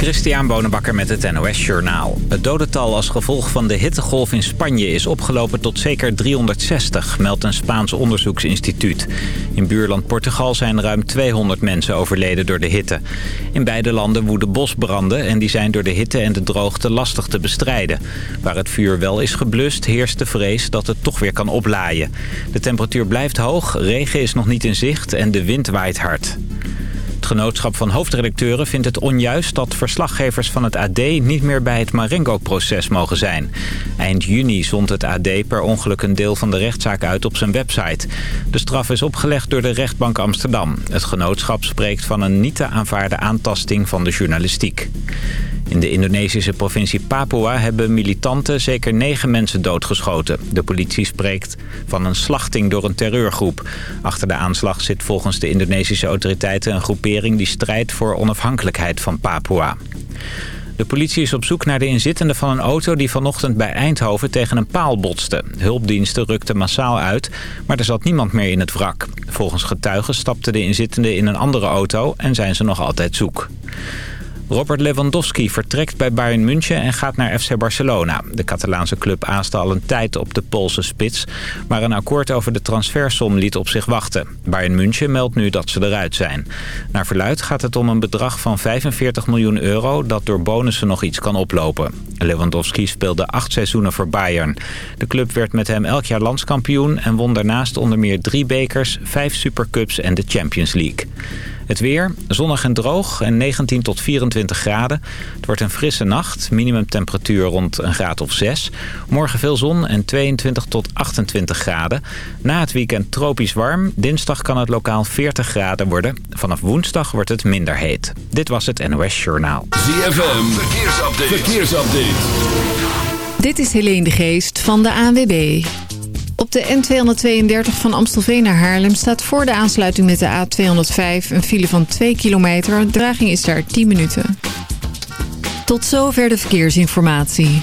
Christian Bonenbakker met het NOS Journaal. Het dodental als gevolg van de hittegolf in Spanje is opgelopen tot zeker 360, meldt een Spaans onderzoeksinstituut. In buurland Portugal zijn ruim 200 mensen overleden door de hitte. In beide landen woeden bosbranden en die zijn door de hitte en de droogte lastig te bestrijden. Waar het vuur wel is geblust, heerst de vrees dat het toch weer kan oplaaien. De temperatuur blijft hoog, regen is nog niet in zicht en de wind waait hard. Genootschap van hoofdredacteuren vindt het onjuist dat verslaggevers van het AD niet meer bij het Marengo-proces mogen zijn. Eind juni zond het AD per ongeluk een deel van de rechtszaak uit op zijn website. De straf is opgelegd door de rechtbank Amsterdam. Het genootschap spreekt van een niet te aanvaarden aantasting van de journalistiek. In de Indonesische provincie Papua hebben militanten zeker negen mensen doodgeschoten. De politie spreekt van een slachting door een terreurgroep. Achter de aanslag zit volgens de Indonesische autoriteiten een groepering die strijdt voor onafhankelijkheid van Papua. De politie is op zoek naar de inzittende van een auto die vanochtend bij Eindhoven tegen een paal botste. Hulpdiensten rukten massaal uit, maar er zat niemand meer in het wrak. Volgens getuigen stapte de inzittende in een andere auto en zijn ze nog altijd zoek. Robert Lewandowski vertrekt bij Bayern München en gaat naar FC Barcelona. De Catalaanse club aaste al een tijd op de Poolse spits... maar een akkoord over de transfersom liet op zich wachten. Bayern München meldt nu dat ze eruit zijn. Naar verluid gaat het om een bedrag van 45 miljoen euro... dat door bonussen nog iets kan oplopen. Lewandowski speelde acht seizoenen voor Bayern. De club werd met hem elk jaar landskampioen... en won daarnaast onder meer drie bekers, vijf supercups en de Champions League. Het weer, zonnig en droog en 19 tot 24 graden. Het wordt een frisse nacht, minimumtemperatuur rond een graad of 6. Morgen veel zon en 22 tot 28 graden. Na het weekend tropisch warm. Dinsdag kan het lokaal 40 graden worden. Vanaf woensdag wordt het minder heet. Dit was het NOS Journaal. ZFM, verkeersupdate. verkeersupdate. Dit is Helene de Geest van de ANWB. Op de N232 van Amstelveen naar Haarlem staat voor de aansluiting met de A205 een file van 2 kilometer. De draging is daar 10 minuten. Tot zover de verkeersinformatie.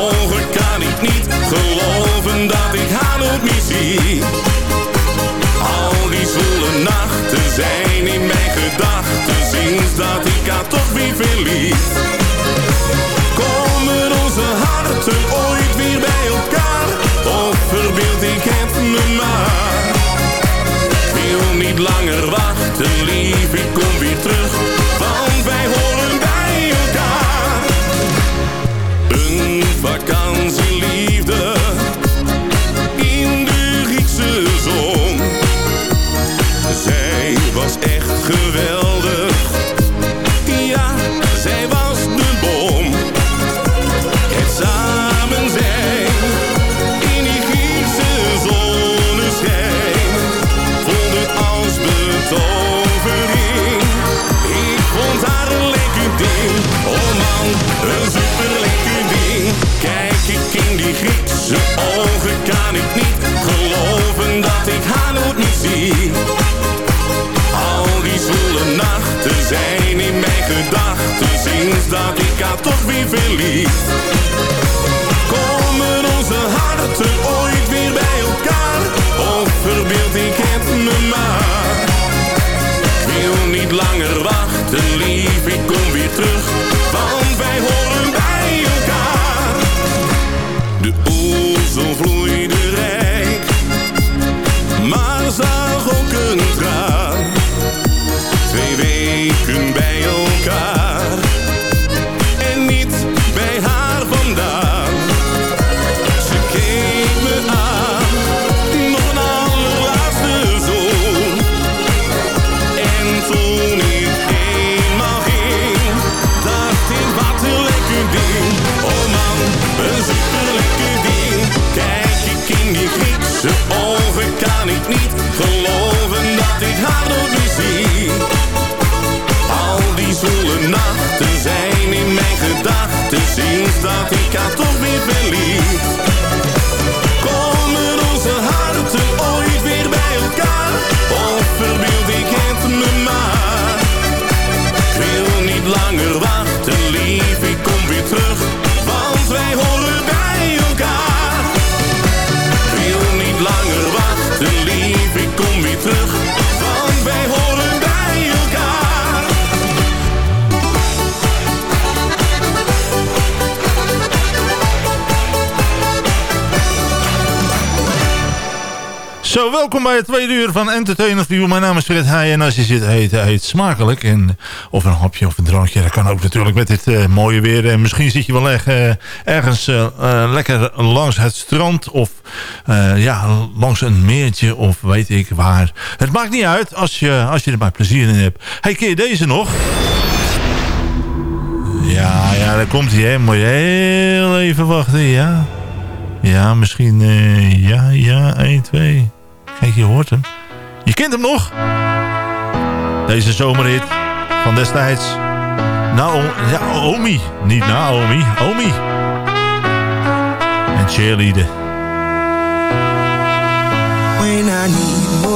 geloven dat ik haar nooit meer zie. Al die zwoele nachten zijn in mijn gedachten sinds dat ik haar toch weer verlies. Komen onze harten ooit weer bij elkaar of verbeeld ik het me maar? Ik wil niet langer wachten, echt dat ik haar toch weer verlies. Komen onze harten ooit weer bij elkaar? Of verbeeld ik het me maar? Ik wil niet langer wachten, lief, ik kom weer terug, want wij horen bij elkaar. De oezel vloeide rijk, maar zag ook een traan. Twee weken bij elkaar welkom bij het tweede uur van Entertainer View. Mijn naam is Fred Heij en als je zit eten, eet smakelijk. En, of een hapje of een drankje, dat kan ook natuurlijk met dit eh, mooie weer. En misschien zit je wel echt, eh, ergens eh, lekker langs het strand of ja, langs een meertje of weet ik waar. Het maakt niet uit als je, als je er maar plezier in hebt. Hey, je deze nog? Ja, ja, daar komt hij. Moet je heel even wachten, ja. Ja, misschien, ja, ja, 1, 2. Kijk, je hoort hem. Je kent hem nog? Deze zomerhit van destijds. Naomi, ja, Omi. Niet Naomi, Omi. En cheerleader.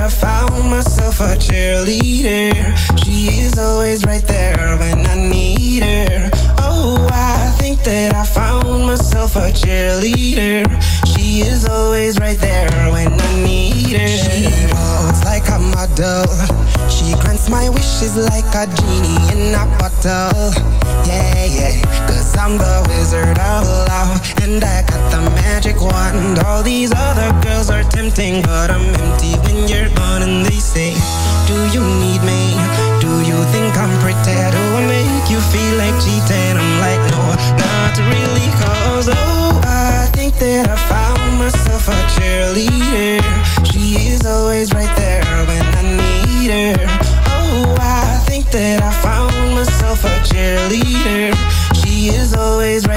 I found myself a cheerleader. She is always right there when I need her. Oh, I think that I found myself a cheerleader. She is always right there when I need her. She walks like a model. She grants my wishes like a genie in a bottle. Yeah, yeah. Cause I'm the wizard of love. And I magic wand. All these other girls are tempting, but I'm empty when you're gone. And they say, Do you need me? Do you think I'm pretty? Do I make you feel like cheating? I'm like, no, not really. Cause oh, I think that I found myself a cheerleader. She is always right there when I need her. Oh, I think that I found myself a cheerleader. She is always right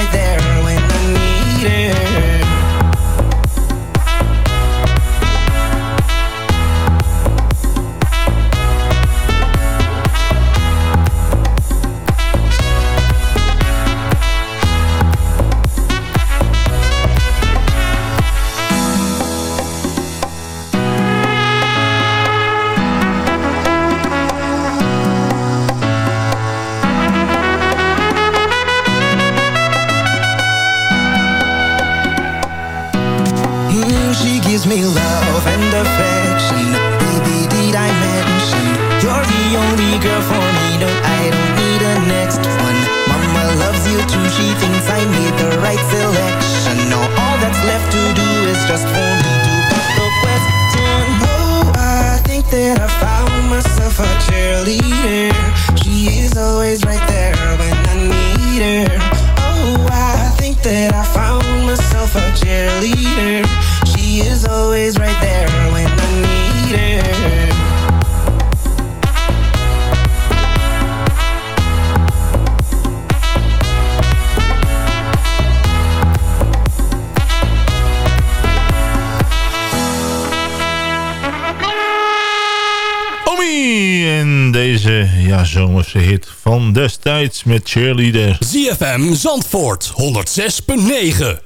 En deze ja, zomerse hit van destijds met cheerleader. ZFM Zandvoort 106.9.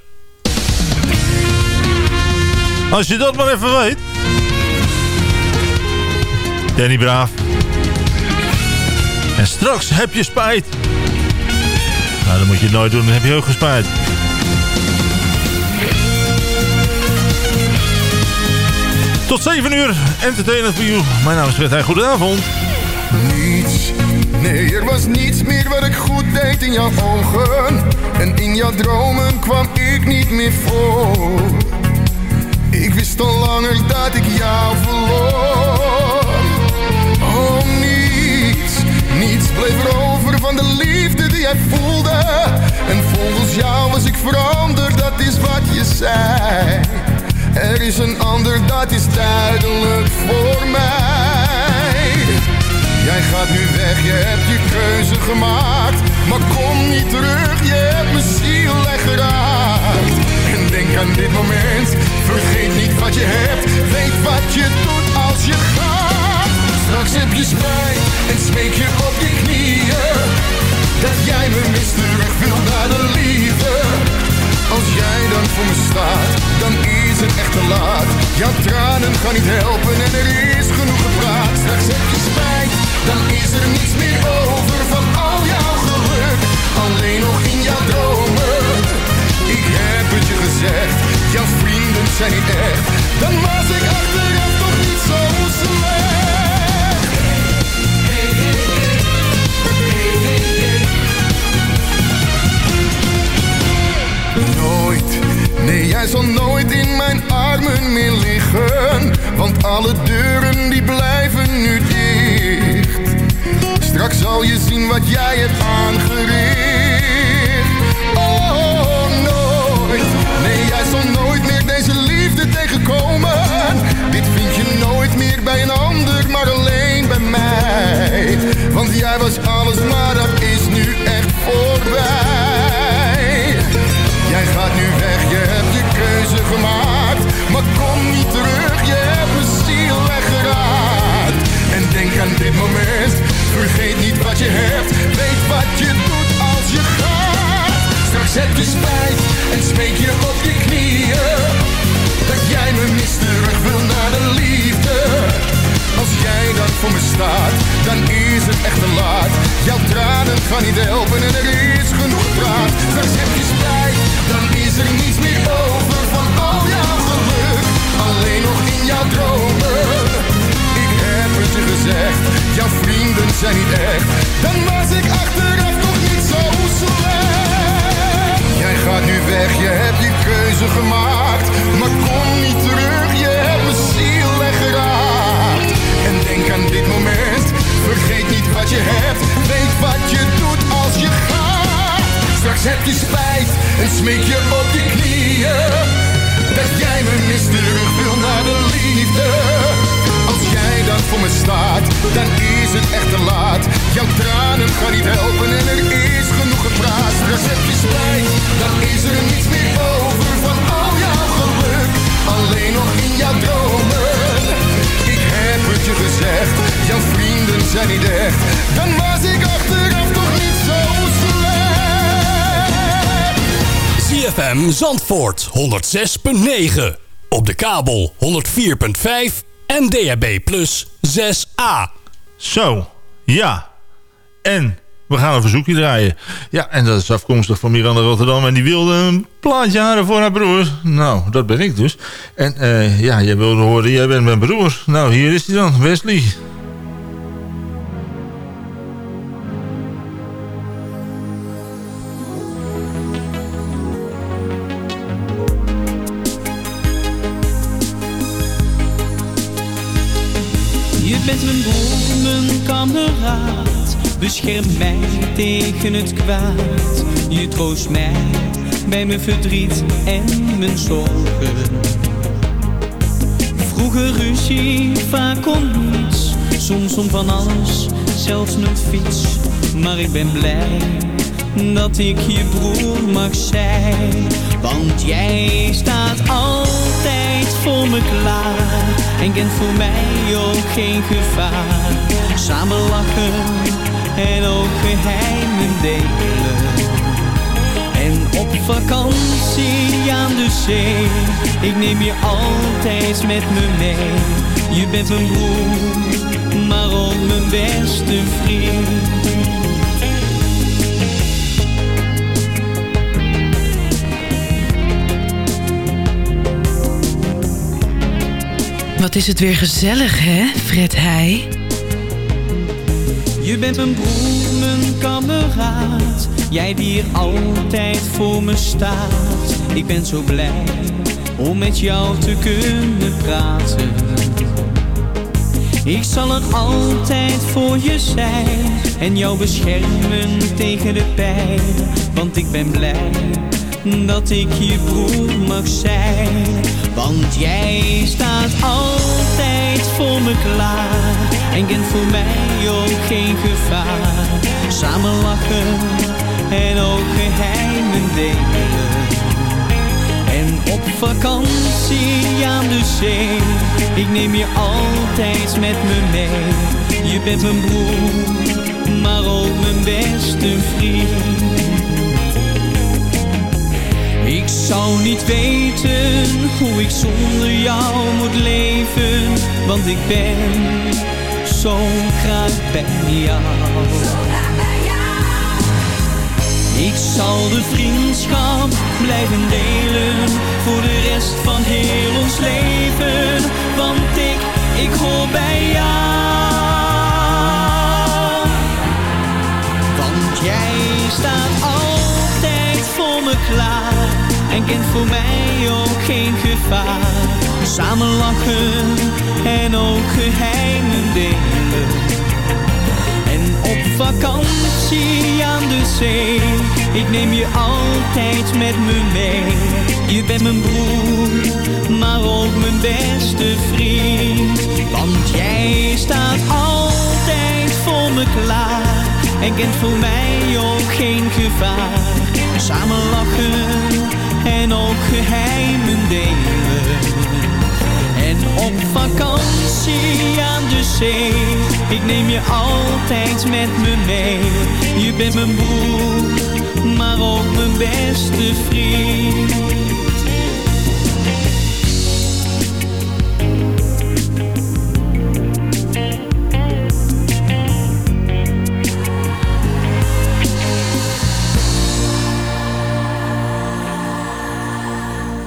Als je dat maar even weet. Danny Braaf. En straks heb je spijt. Nou, dan moet je nooit doen, dan heb je ook gespijt. Tot 7 uur, entertainment voor you. Mijn naam is Fred goedenavond. Niets, nee er was niets meer wat ik goed deed in jouw ogen En in jouw dromen kwam ik niet meer voor Ik wist al langer dat ik jou verloor Oh niets, niets bleef er over van de liefde die jij voelde. En volgens jou was ik veranderd, dat is wat je zei. Er is een ander, dat is duidelijk voor mij. Jij gaat nu weg, je hebt je keuze gemaakt. Maar kom niet terug, je hebt mijn ziel geraakt. En denk aan dit moment, vergeet niet wat je hebt. Weet wat je doet als je gaat. Straks heb je spijt en smeek je op je knieën. Dat jij me mist terug wil naar de liefde. Als jij dan voor me staat, dan is het echt te laat. Jouw tranen gaan niet helpen en er is genoeg gepraat. Straks heb je spijt, dan is er niets meer over van al jouw geluk. Alleen nog in jouw dromen. Ik heb het je gezegd, jouw vrienden zijn niet echt. Dan was ik achteraf toch niet zo slecht. Zal nooit in mijn armen meer liggen. Want alle deuren die blijven nu dicht. Straks zal je zien wat jij hebt aangericht. Oh, nooit, nee jij zal nooit meer deze liefde tegenkomen. Dit vind je nooit meer bij een ander, maar alleen bij mij. Want jij was alles, maar dat is nu denk aan dit moment, vergeet niet wat je hebt Weet wat je doet als je gaat Straks heb je spijt en smeek je op je knieën Dat jij me mist, terug wil naar de liefde als jij dan voor me staat, dan is het echt te laat. Jouw tranen gaan niet helpen en er is genoeg praat. Straks heb je spijt, dan is er niets meer over van al jouw geluk. Alleen nog in jouw dromen. Je jouw vrienden zijn niet echt. Dan was ik achteraf toch niet zo slecht. Jij gaat nu weg, je hebt je keuze gemaakt. Maar kom niet terug, je hebt mijn ziel weggeraakt. En denk aan dit moment, vergeet niet wat je hebt. Weet wat je doet als je gaat. Straks heb je spijt en smeek je op je knieën. Dat jij me mist, terug wil naar de liefde. Voor me staat, dan is het echt te laat. Jouw tranen gaan niet helpen en er is genoeg gepraat. Straks heb je spijt, dan is er niets meer over van al jouw geluk. Alleen nog in jouw dromen. Ik heb het je gezegd, jouw vrienden zijn niet echt. Dan was ik achteraf toch niet zo slecht. ZFM Zandvoort 106.9. Op de kabel 104.5 en DHB Plus 6A. Zo, ja. En we gaan een verzoekje draaien. Ja, en dat is afkomstig van Miranda Rotterdam. En die wilde een plaatje halen voor haar broer. Nou, dat ben ik dus. En eh, ja, jij wilde horen, jij bent mijn broer. Nou, hier is hij dan, Wesley. Bescherm mij tegen het kwaad. Je troost mij bij mijn verdriet en mijn zorgen. Vroeger ruzie, vaak om niets. Soms om van alles, zelfs mijn fiets. Maar ik ben blij dat ik je broer mag zijn. Want jij staat altijd voor me klaar. En kent voor mij ook geen gevaar. Samen lachen en ook geheimen delen. En op vakantie aan de zee. Ik neem je altijd met me mee. Je bent mijn broer, maar ook mijn beste vriend. Wat is het weer gezellig, hè, Fred Heij? Je bent mijn broer, mijn kameraad. Jij die er altijd voor me staat. Ik ben zo blij om met jou te kunnen praten. Ik zal er altijd voor je zijn en jou beschermen tegen de pijn. Want ik ben blij dat ik je broer mag zijn. Want jij staat altijd voor me klaar en kent voor mij ook geen gevaar. Samen lachen en ook geheimen delen. En op vakantie aan de zee, ik neem je altijd met me mee. Je bent mijn broer, maar ook mijn beste vriend. Zou niet weten hoe ik zonder jou moet leven, want ik ben zo graag bij jou. Ik zal de vriendschap blijven delen voor de rest van heel ons leven, want ik, ik hoor bij jou. Want jij staat altijd voor me klaar en kent voor mij ook geen gevaar. Samen lachen en ook geheimen delen. En op vakantie aan de zee, ik neem je altijd met me mee. Je bent mijn broer, maar ook mijn beste vriend. Want jij staat altijd voor me klaar en kent voor mij ook geen gevaar. Samen lachen en ook geheimen delen. En op vakantie aan de zee, ik neem je altijd met me mee. Je bent mijn broer, maar ook mijn beste vriend.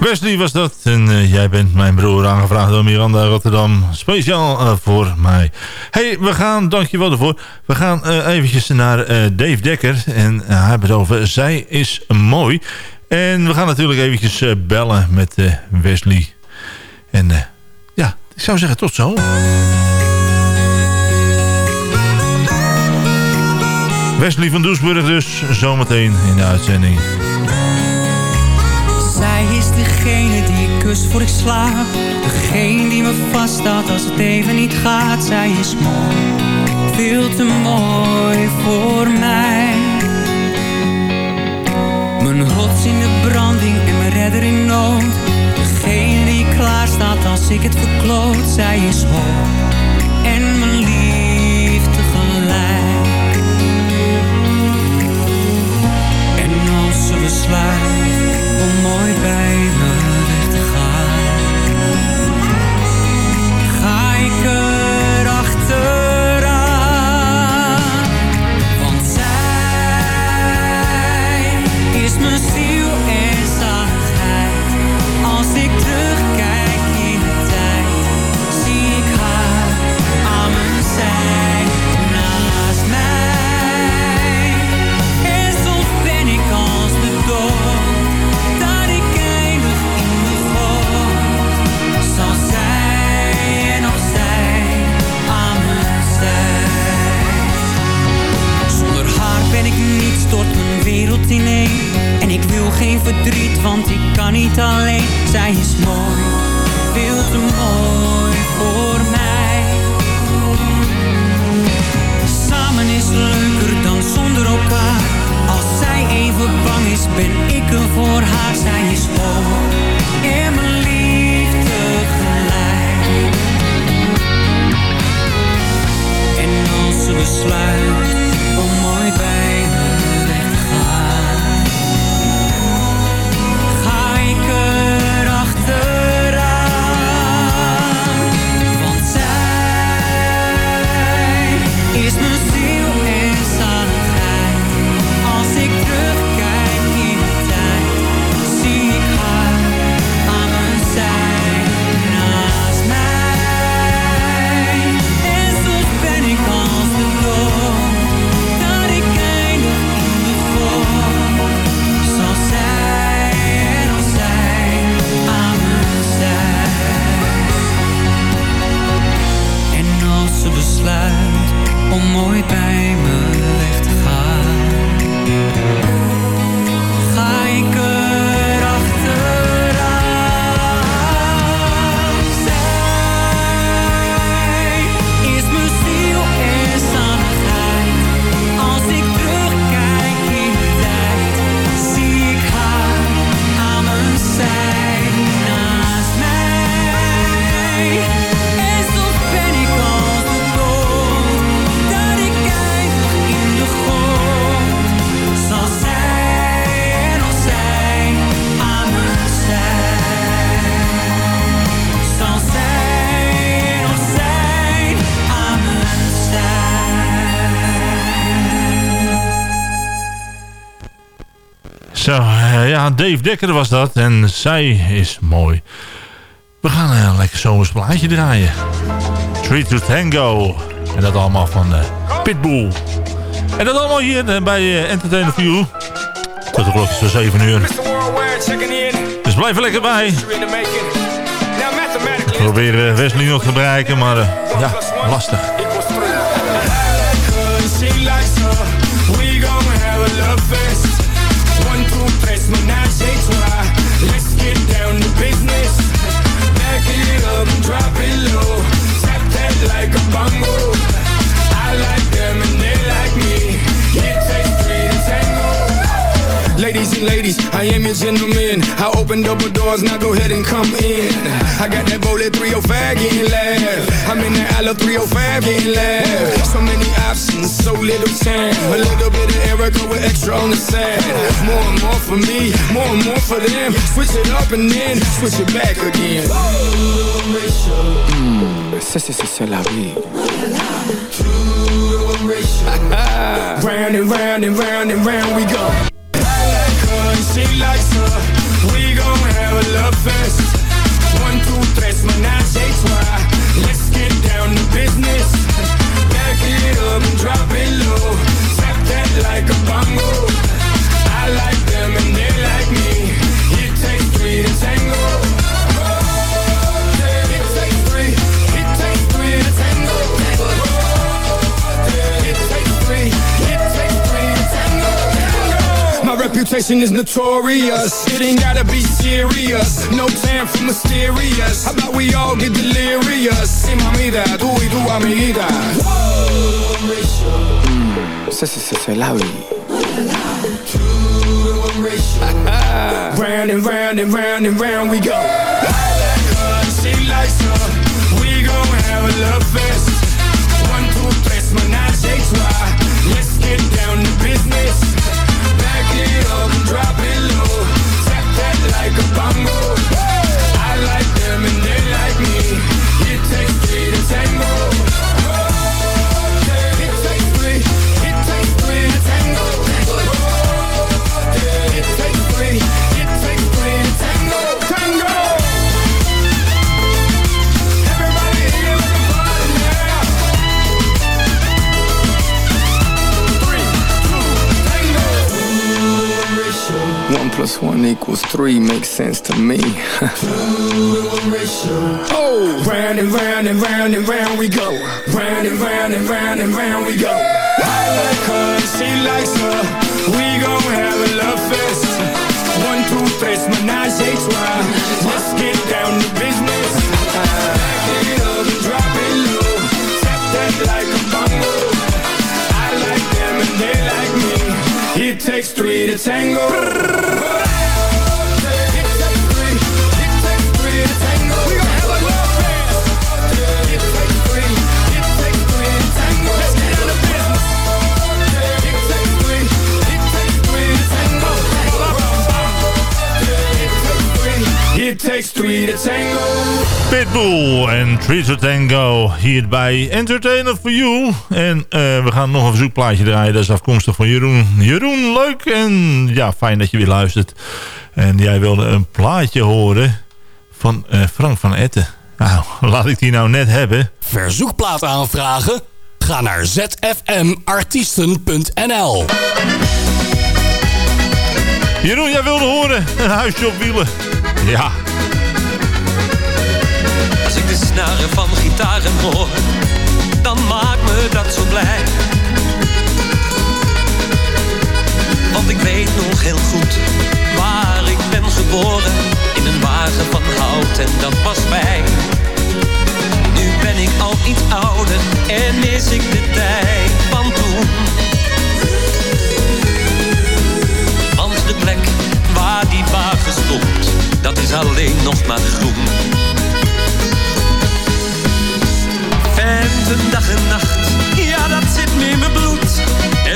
Wesley was dat. En uh, jij bent mijn broer aangevraagd door Miranda Rotterdam. Speciaal uh, voor mij. hey, we gaan, dankjewel ervoor. We gaan uh, eventjes naar Dave Dekker. En hij over Zij is mooi. En we gaan natuurlijk eventjes bellen met Wesley. En ja, ik zou zeggen tot zo. Wesley van Doesburg dus, zometeen in de uitzending. Zij is degene die ik kus voor ik slaap. Degene die me vasthoudt als het even niet gaat. Zij is mooi, veel te mooi voor mij. Mijn rots in de branding en mijn redder in nood. Degene die klaar staat als ik het verkloot. Zij is hoop en mijn liefde gelijk. En als ze besluit ja, Dave Dekker was dat. En zij is mooi. We gaan een lekker zomers plaatje draaien. Street to Tango. En dat allemaal van uh, Pitbull. En dat allemaal hier eh, bij uh, Entertainer View. Tot de klok is voor 7 uur. Dus blijf er lekker bij. Ik probeer Wesley nog te bereiken, maar ja, lastig. Let's drop it low. Tap that like a bongo. Ladies and ladies, I am your gentleman. I opened up the doors, now go ahead and come in. I got that bullet 305 getting left. I'm in that Isla 305 getting left. So many options, so little time. A little bit of Erica with extra on the side. More and more for me, more and more for them. Switch it up and then switch it back again. Mm, c'est, c'est, c'est la vie. round and round and round and round we go. She likes her. We gon' have a love fest. One, two, tres, menage a trois. Let's get down to business. Back it up and drop it low. Tap that like a bongo. Reputation is notorious. It ain't gotta be serious. No time for mysterious. How about we all get delirious? Sí, mamita, tú y tu amiguita. Mm, c'est, c'est, c'est la vie. round and round and round and round we go. She likes her. We gon' have a love fest. Like a bongo. I like them and they like me. It takes plus one equals three makes sense to me. oh, round and round and round and round we go. Round and round and round and round we go. I like her, she likes her. We gon' have a love fest. One, two, tres, menage a trois. Let's get down to business. It takes three to tango. It takes three to tango. Pitbull en to Tango hier bij Entertainer for You. En uh, we gaan nog een verzoekplaatje draaien. Dat is afkomstig van Jeroen. Jeroen, leuk en ja, fijn dat je weer luistert. En jij wilde een plaatje horen van uh, Frank van Etten. Nou, laat ik die nou net hebben. Verzoekplaat aanvragen? Ga naar zfmartiesten.nl Jeroen, jij wilde horen een huisje op wielen. Ja. Als ik de snaren van gitaren hoor, dan maakt me dat zo blij. Want ik weet nog heel goed waar ik ben geboren. In een wagen van hout en dat was mij. Nu ben ik al iets ouder en mis ik de tijd van toen. Want de plek waar die wagen stond, dat is alleen nog maar groen. En dag en nacht. Ja, dat zit me in mijn bloed.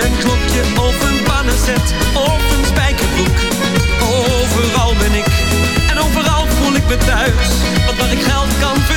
Een klokje op een pannenzet op een spijkerbroek. Overal ben ik en overal voel ik me thuis. Want waar ik geld kan vinden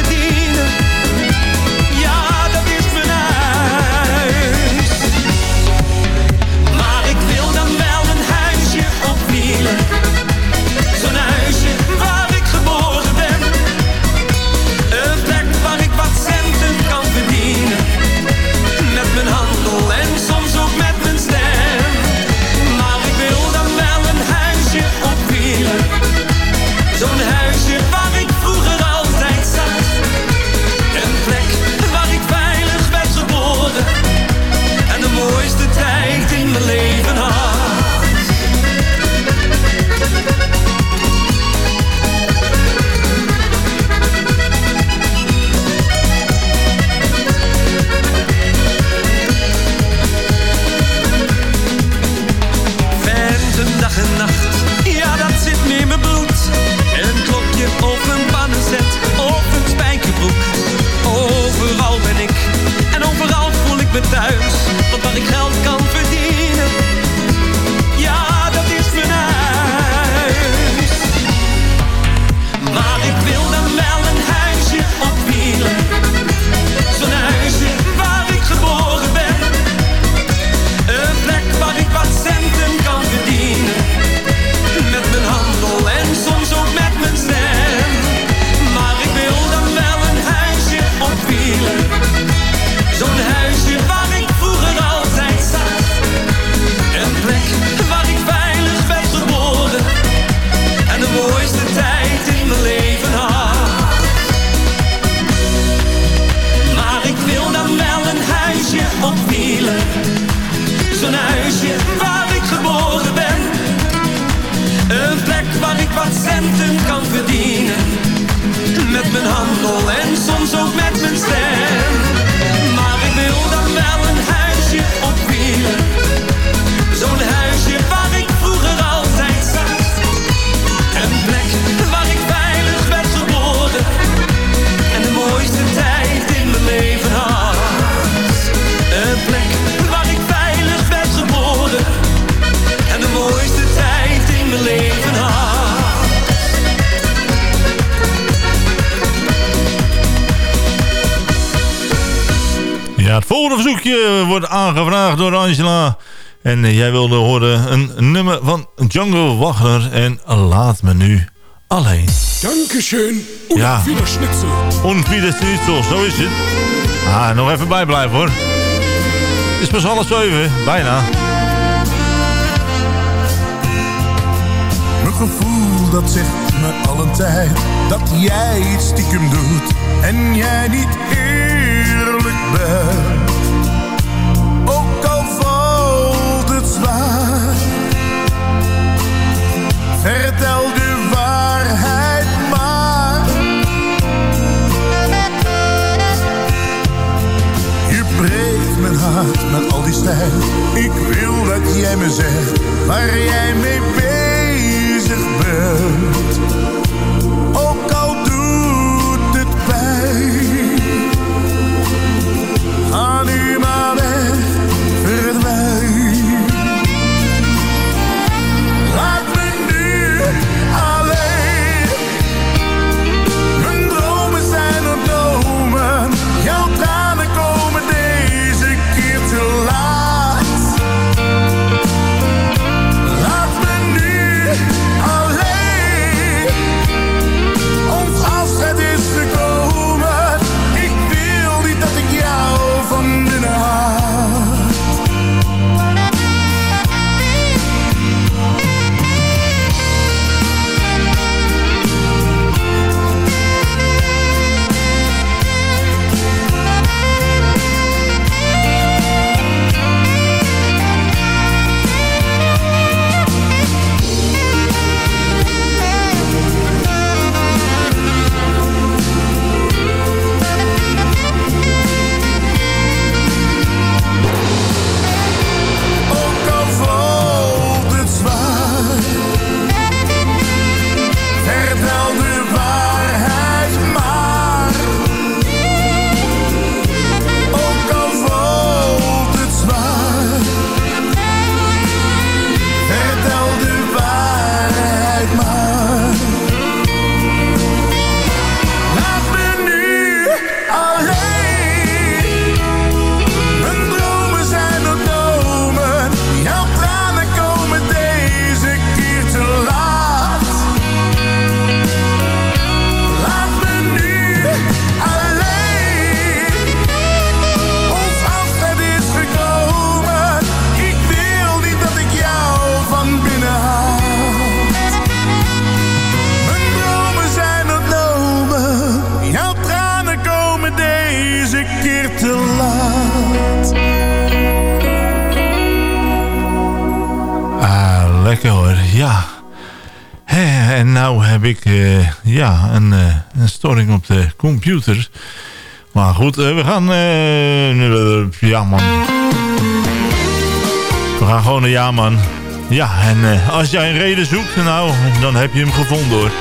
verzoekje wordt aangevraagd door Angela. En eh, jij wilde horen een nummer van Django Wagner. En laat me nu alleen. Dankeschön. Ja. Schnitzel. Und Schnitzel, zo is het. Ah, nog even bijblijven hoor. Het is pas half zeven, bijna. Mijn gevoel dat zegt me alle tijd dat jij iets stiekem doet en jij niet eerlijk bent. vertel de waarheid maar. Je breekt mijn hart met al die stijl. Ik wil dat jij me zegt waar jij mee bezig bent. computer. Maar goed, eh, we gaan... Eh, eh, ja, man. We gaan gewoon naar ja, man. Ja, en als jij een reden zoekt, nou, dan heb je hem gevonden, hoor.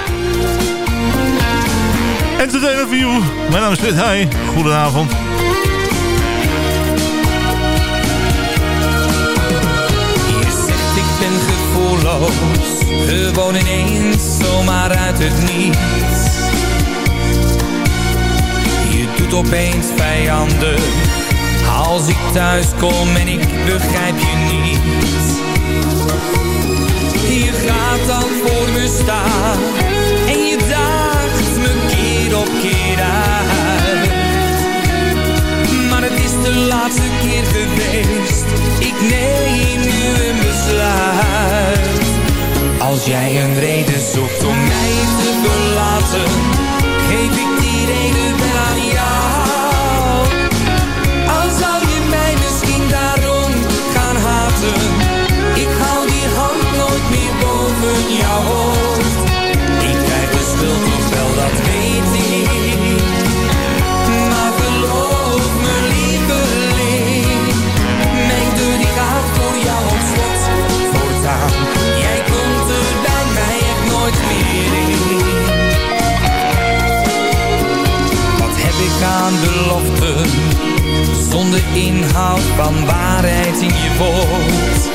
Entertainer View. Mijn naam is Fred Heij. Goedenavond. Je zegt ik ben gevoelloos. Gewoon ineens, zomaar uit het niet. Doet opeens vijandig, als ik thuis kom en ik begrijp je niet. Je gaat dan voor me staan en je daagt me keer op keer uit. Maar het is de laatste keer geweest, ik neem nu een besluit. Als jij een reden zoekt om mij te verlaten, geef ik die reden jou. Al zou je mij misschien daarom gaan haten, ik hou die hand nooit meer boven hoofd. Ik krijg de schuld nog wel, dat aan beloften, zonder inhoud van waarheid in je woord.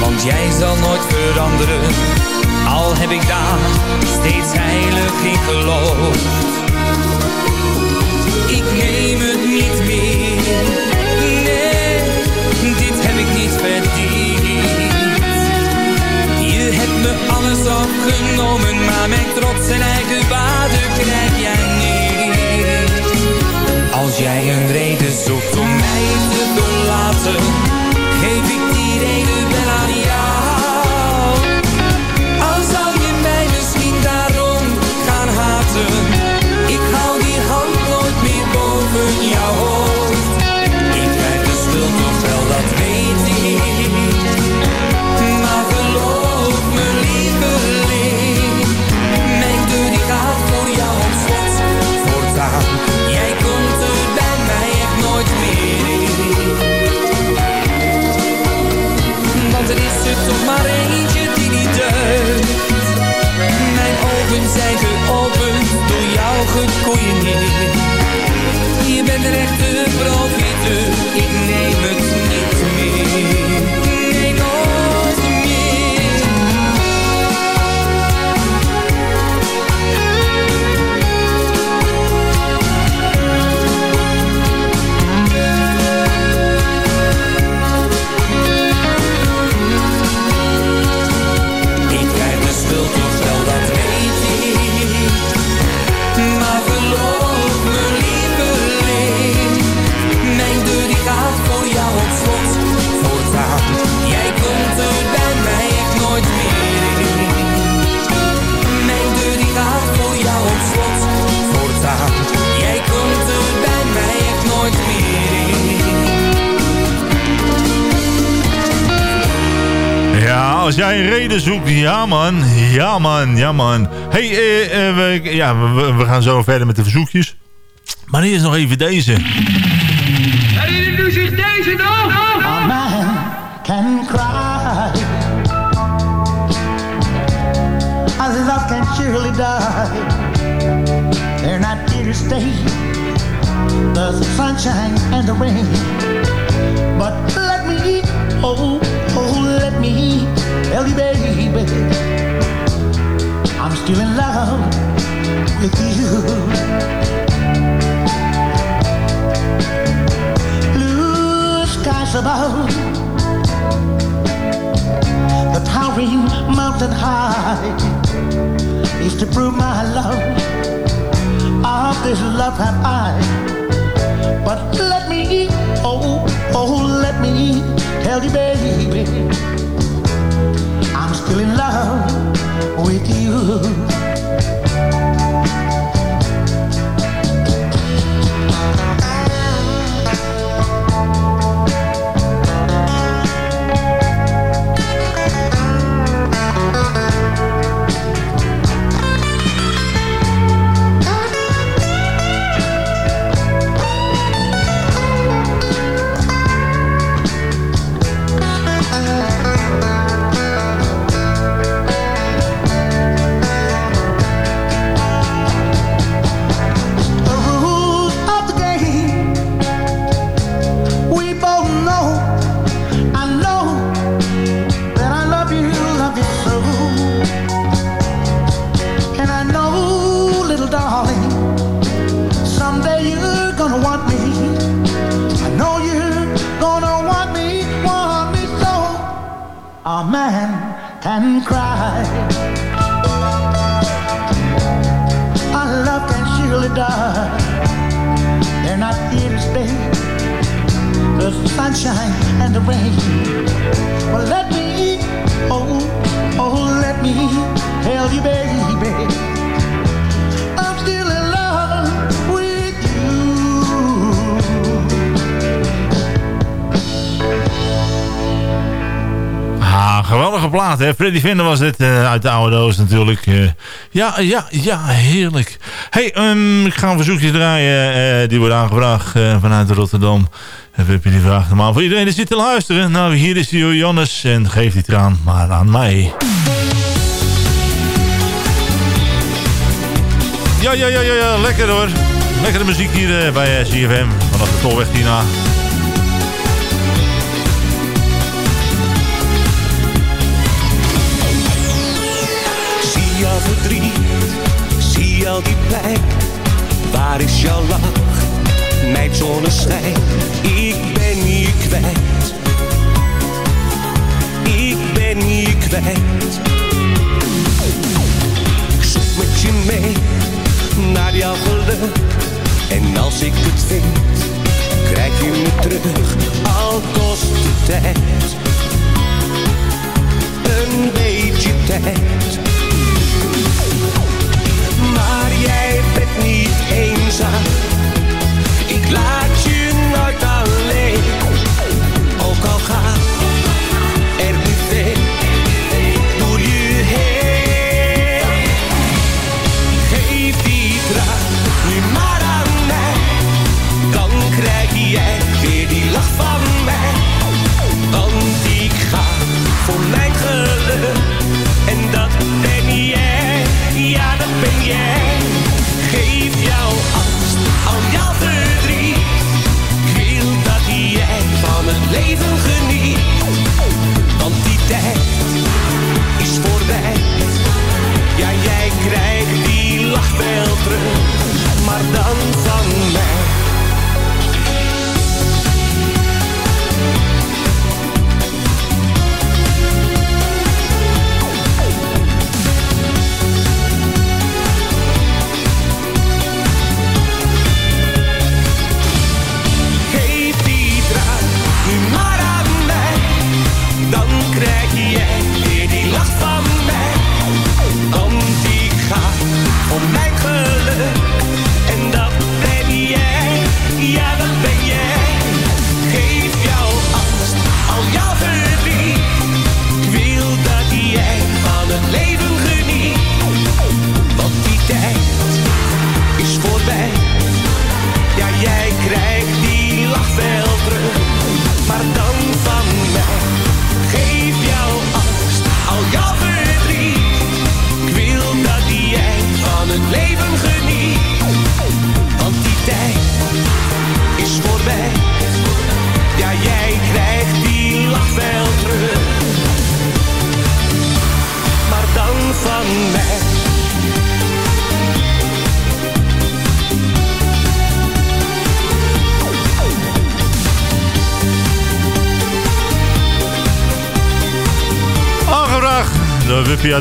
Want jij zal nooit veranderen, al heb ik daar steeds heilig in geloofd. Ik neem het niet meer, nee, dit heb ik niet verdiend. Je hebt me alles afgenomen, maar mijn trots en eigen waarde krijg jij. Als jij een reden zoekt om mij te verlaten, geef ik die reden ja man, ja man, ja man. hey, eh, eh, we, ja, we, we gaan zo verder met de verzoekjes. Maar eerst nog even deze. Herinnert u zich deze nog? A man can cry. A love can surely die. They're not here to stay. The sunshine and the rain. But let me, oh, oh, let me tell you, baby. Still in love with you. blue skies above The towering mountain high Is to prove my love Of this love have I But let me, oh, oh, let me Tell you, baby still in love with you sunshine and the rain. Well, let me, oh, oh, let me tell you, baby. I'm still in love with Ah, geweldige plaat, hè? Freddy Vinder was dit eh, uit de oude doos natuurlijk. Eh, ja, ja, ja, heerlijk. Hey, ehm, ik ga een verzoekje draaien. eh, die wordt aangevraagd eh, vanuit Rotterdam. Even heb je die vraag normaal voor iedereen die zit te luisteren. Nou, hier is Johannes en geef die traan maar aan mij. Ja, ja, ja, ja, ja, lekker hoor. Lekkere muziek hier eh, bij CFM vanaf de Tolweg hierna. Zie jouw verdriet, die pijn. Waar is jouw lach, mijn zonneschijn? Ik ben je kwijt. Ik ben je kwijt. Ik zoek met je mee naar jouw geluk. En als ik het vind, krijg je me terug. Al kost de tijd. Een beetje tijd. Maar jij bent niet eenzaam. Ik laat je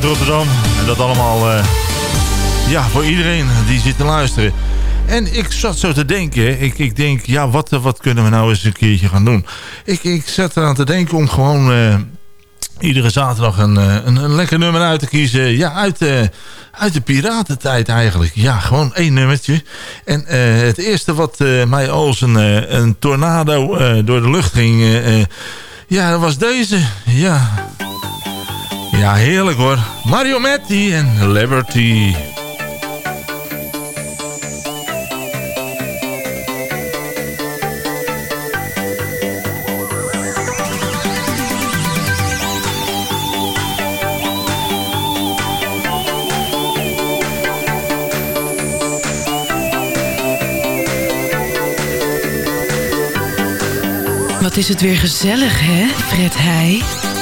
de uit Rotterdam. En dat allemaal eh, ja, voor iedereen die zit te luisteren. En ik zat zo te denken. Ik, ik denk, ja, wat, eh, wat kunnen we nou eens een keertje gaan doen? Ik, ik zat eraan te denken om gewoon eh, iedere zaterdag een, een, een lekker nummer uit te kiezen. Ja, uit, eh, uit de piratentijd eigenlijk. Ja, gewoon één nummertje. En het eerste wat mij als een, een tornado door de lucht ging... ja, dat was deze. Ja... Ja, heerlijk hoor. Mario Matti en Liberty. Wat is het weer gezellig, hè, Fred Heij?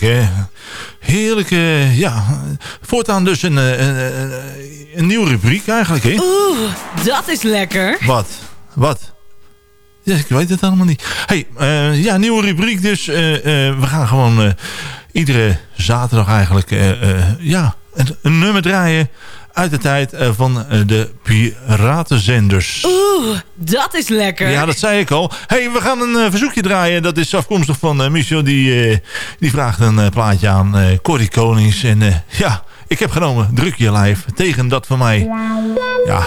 Heerlijk hè. Heerlijk, eh, ja. Voortaan dus een, eh, een, een, een nieuwe rubriek eigenlijk hè. Oeh, dat is lekker. Wat? Wat? Ja, ik weet het allemaal niet. hey, eh, ja, nieuwe rubriek dus. Eh, eh, we gaan gewoon eh, iedere zaterdag eigenlijk eh, eh, ja, een, een nummer draaien uit de tijd eh, van eh, de piratenzenders. Oeh, dat is lekker. Ja, dat zei ik al. hey, we gaan een eh, verzoekje draaien. Dat is afkomstig van Michel. Die, die vraagt een plaatje aan eh Corrie Konings. En ja, ik heb genomen Druk je lijf tegen dat van mij. Ja,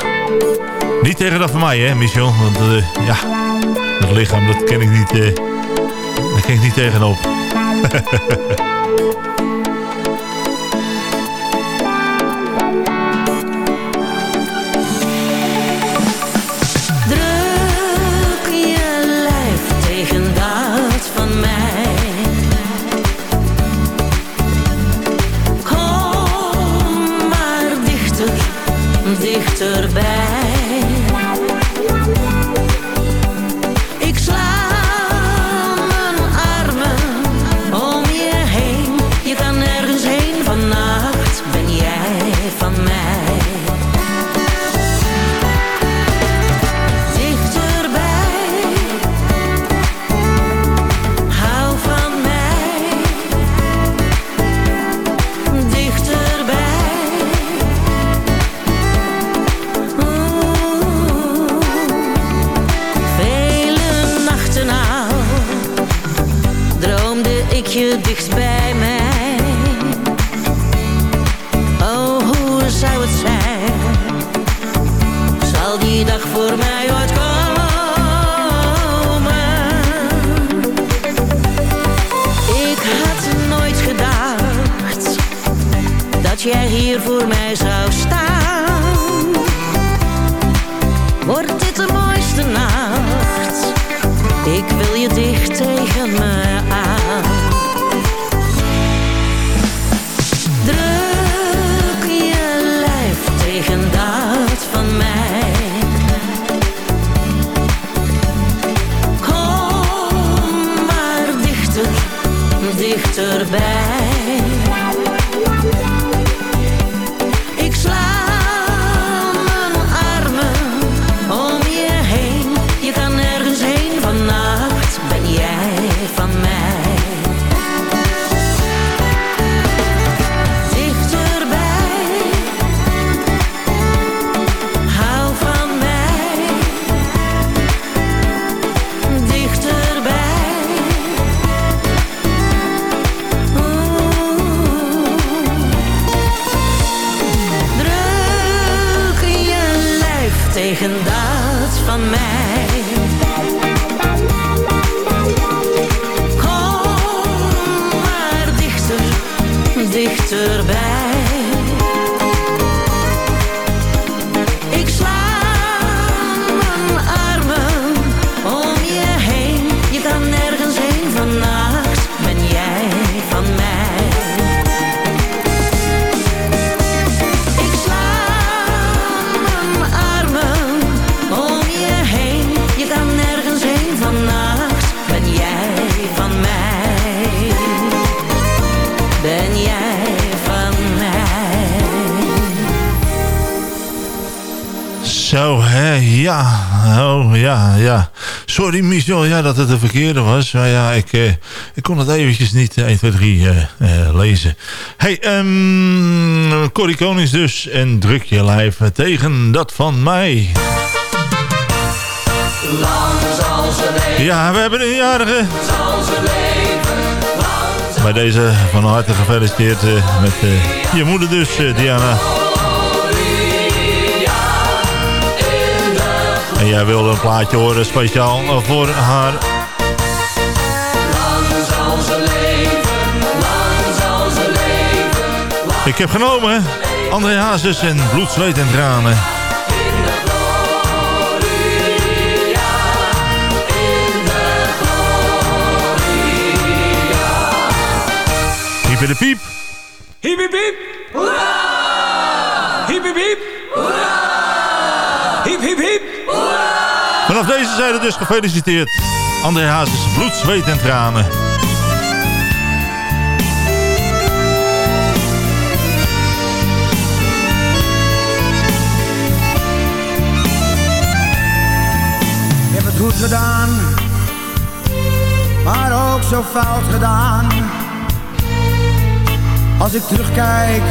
niet tegen dat van mij hè, Michel. Want ja, dat lichaam, dat ken ik niet, eh, daar ken ik niet tegenop. ja, ja. Sorry, Michel, ja, dat het de verkeerde was. Maar ja, ik, eh, ik kon het eventjes niet eh, 1, 2, 3 eh, eh, lezen. hey, um, Corrie Konings dus. En druk je lijf tegen dat van mij. Lang zal ze leven, Ja, we hebben een jarige. zal ze leven. Lang Bij deze van harte gefeliciteerd eh, met eh, je moeder dus, Diana. En jij wilde een plaatje horen speciaal voor haar. Lang zal ze leven, lang zal ze leven. Ik heb genomen. André Hazes en bloed, zweet en tranen. Hiep de piep. Vanaf deze zijde dus gefeliciteerd. André is bloed, zweet en tranen. Je hebt het goed gedaan, maar ook zo fout gedaan. Als ik terugkijk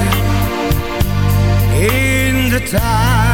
in de tijd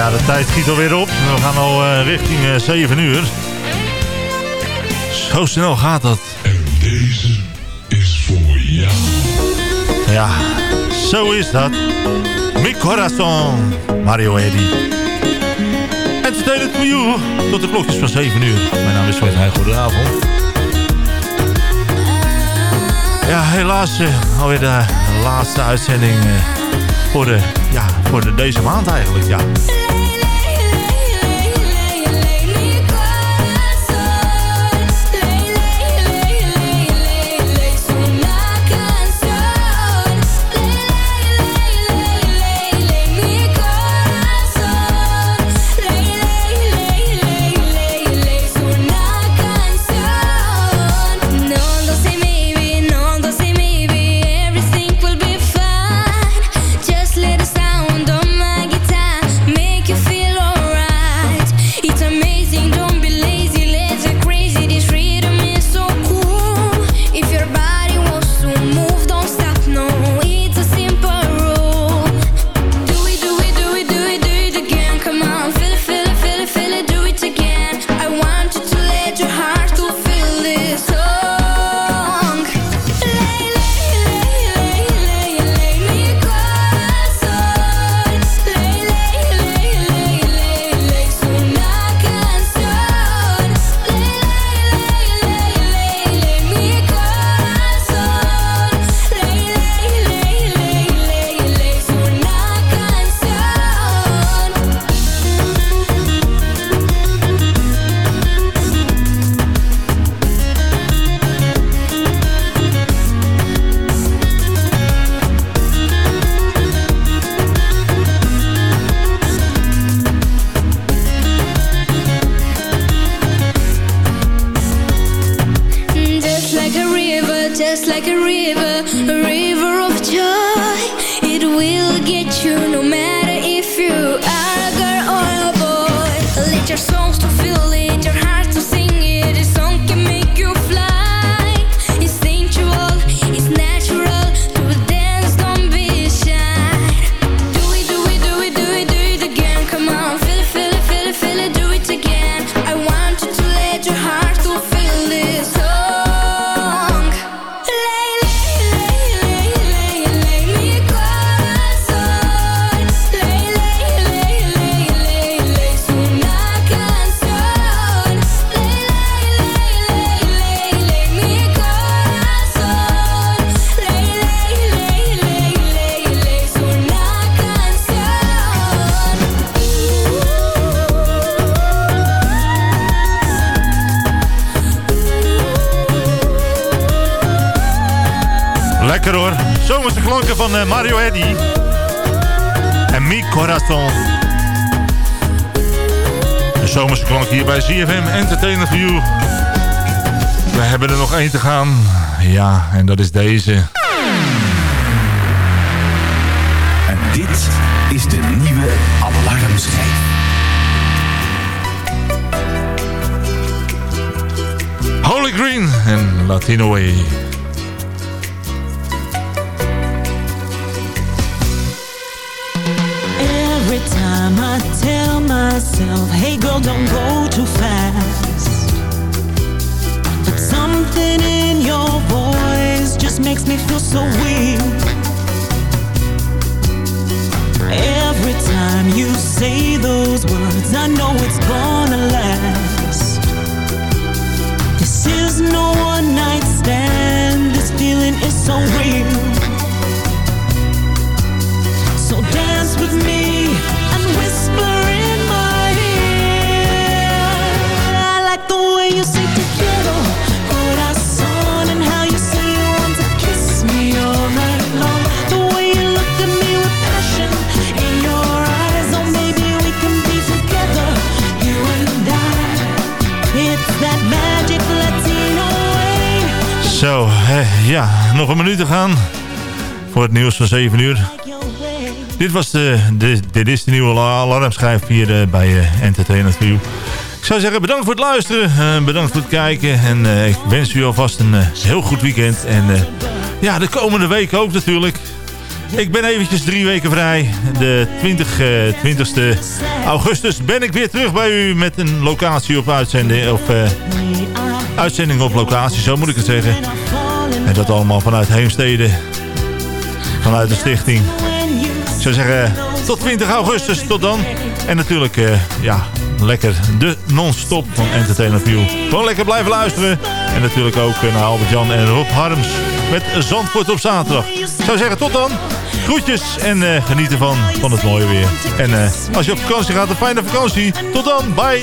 ja, de tijd schiet alweer op. We gaan al eh, richting eh 7 uur. Zo snel gaat dat. En deze is voor jou. Ja, zo is dat. Mi corazon, Mario Eddy. Entertainment for you. Tot de klokjes van 7 uur. Mijn naam is Fred Heij. Goedenavond. Ja, helaas eh, alweer de laatste uitzending voor, de, ja, voor de, deze maand eigenlijk. Ja. Like a river, hier bij ZFM Entertainment for You. We hebben er nog één te gaan. Ja, en dat is deze. En dit is de nieuwe alarmschijf. Holy Green en Latino Way. Myself, hey girl, don't go too fast. But something in your voice just makes me feel so weak. Every time you say those words, I know it's gonna ja, nog een minuut te gaan. Voor het nieuws van 7 uur. Dit, was de, dit is de nieuwe alarmschijf hier eh, bij uh, Entertainment View. Ik zou zeggen bedankt voor het luisteren. eh, bedankt voor het kijken. En ik wens u alvast een heel goed weekend. En ja, de komende week ook natuurlijk. Ik ben eventjes drie weken vrij. De 20, eh 20ste augustus ben ik weer terug bij u met een locatie op uitzending. Of uitzending op locatie, zo moet ik het zeggen. En dat allemaal vanuit Heemstede. Vanuit de stichting. Ik zou zeggen, tot 20 augustus, tot dan. En natuurlijk, eh, ja, lekker de non-stop van Entertainment View. Gewoon lekker blijven luisteren. En natuurlijk ook eh, naar Albert-Jan en Rob Harms met Zandvoort op zaterdag. Ik zou zeggen, tot dan. Groetjes en eh, geniet ervan, van het mooie weer. En als je op vakantie gaat, een fijne vakantie. Tot dan, bye.